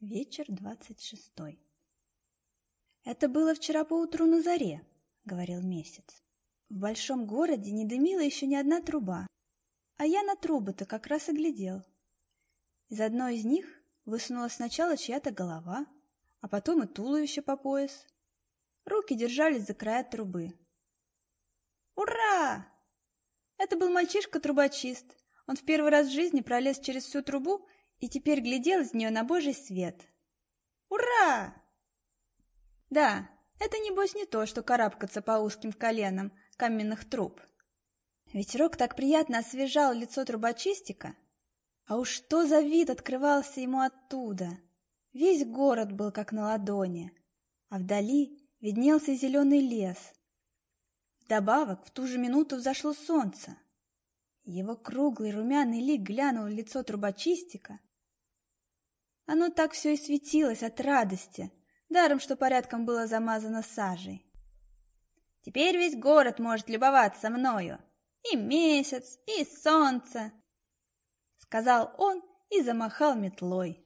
Вечер двадцать шестой. «Это было вчера поутру на заре», — говорил месяц. «В большом городе не дымила еще ни одна труба, а я на трубы-то как раз и глядел. Из одной из них высунула сначала чья-то голова, а потом и туловище по пояс. Руки держались за края трубы. «Ура!» Это был мальчишка-трубочист. Он в первый раз в жизни пролез через всю трубу и теперь глядел из нее на божий свет. «Ура!» Да, это, небось, не то, что карабкаться по узким коленам каменных труб. Ветерок так приятно освежал лицо трубочистика, а уж что за вид открывался ему оттуда! Весь город был как на ладони, а вдали виднелся зеленый лес. Вдобавок в ту же минуту взошло солнце. Его круглый румяный лик глянул в лицо трубочистика, оно так все и светилось от радости, даром, что порядком было замазано сажей. Теперь весь город может любоваться мною, и месяц, и солнце, — сказал он и замахал метлой.